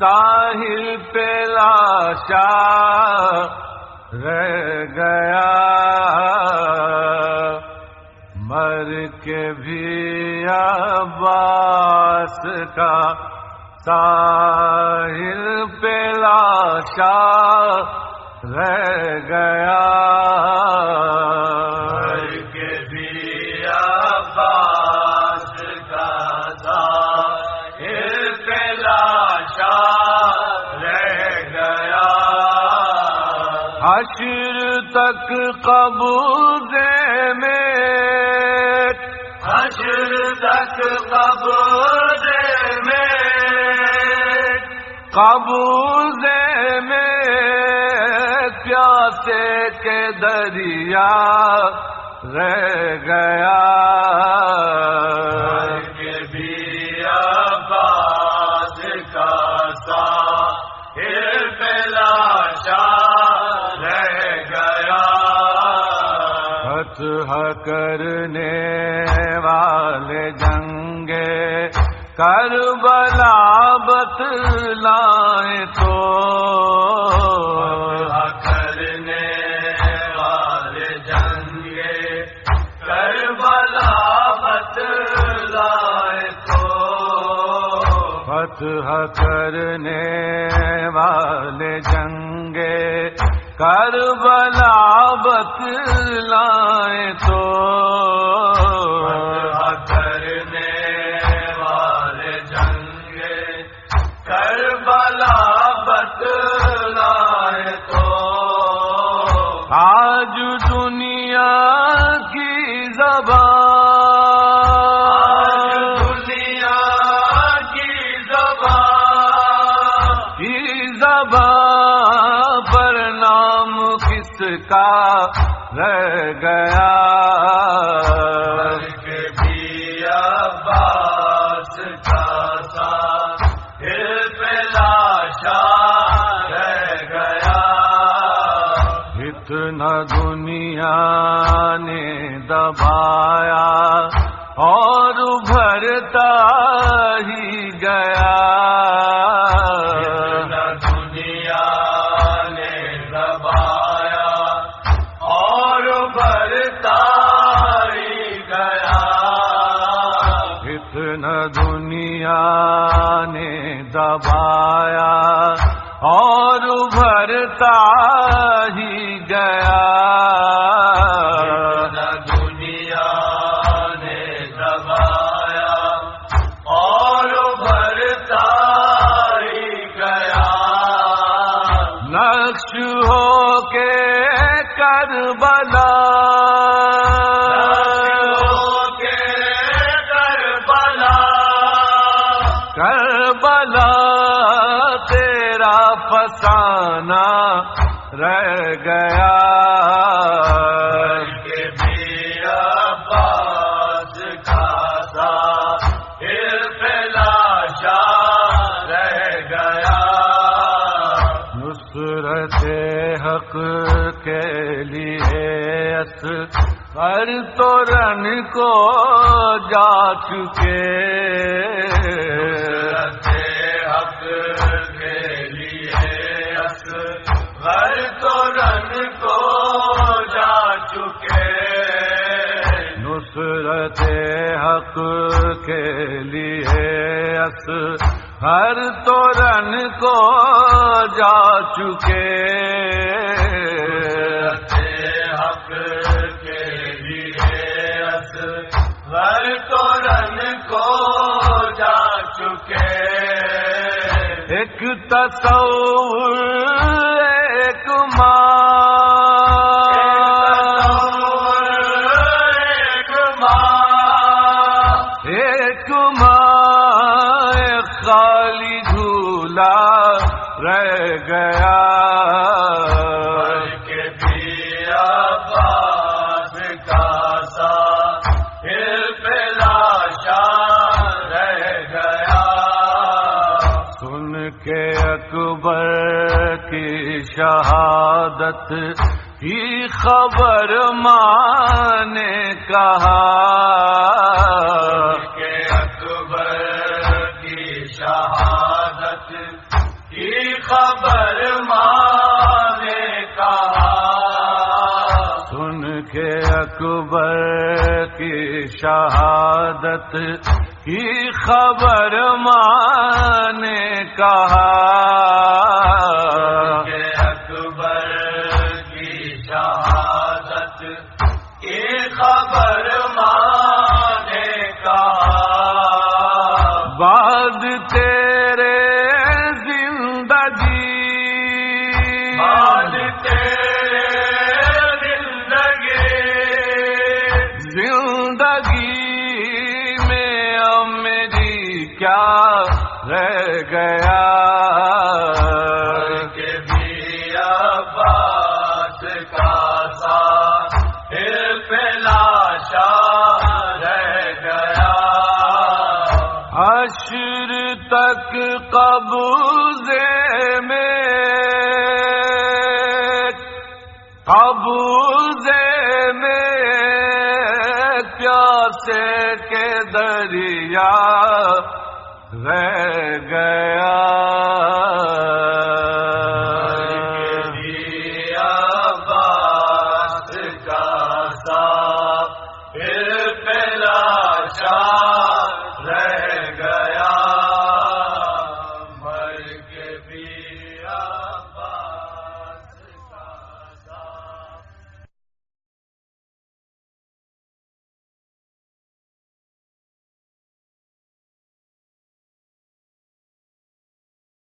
ساحل پہ لاشا رہ گیا۔ مر کے بھی عباس کا ساحل پہ لاشا رہ گیا۔ تک قبضے میں حشر تک قبضے میں قبضے میں پیاسے کے دریا رہ گیا۔ فتح کرنے والے جنگے کربلا بتلائیں تو۔ کرنے والے جنگے کربلا بتلائے تو۔ فتح کرنے والے جنگے کربلا بتلائیں تو گیا۔ اتنا دنیا نے دبایا اور بھرتا نے دبایا اور بھرتا ہی گیا۔ دنیا نے دبایا اور بھرتا ہی گیا۔ نقش ہو کے کربلا کربلا تیرا فسانہ رہ گیا۔ رہ گیا حق کے لیے پر تو رن کو جا چکے حق کے لیے گھر تو رن کو جا چکے نصرت حق کے لیے ہر تو رن کو جا چکے ایک تصور ایک ماں۔ ایک ماں ایک ماں خالی جھولا رہ گیا۔ اکبر کی شہادت کی خبر ماں نے کہا۔ کہ اکبر کی شہادت کی خبر ماں نے کہا۔ سن کے اکبر کی شہادت ہی خبر ماں نے کہا کیا رہ گیا؟ کا پلاشا رہ گیا۔ حشر تک قبضے میں قبضے میں پیاسے کے دریا رہ گیا۔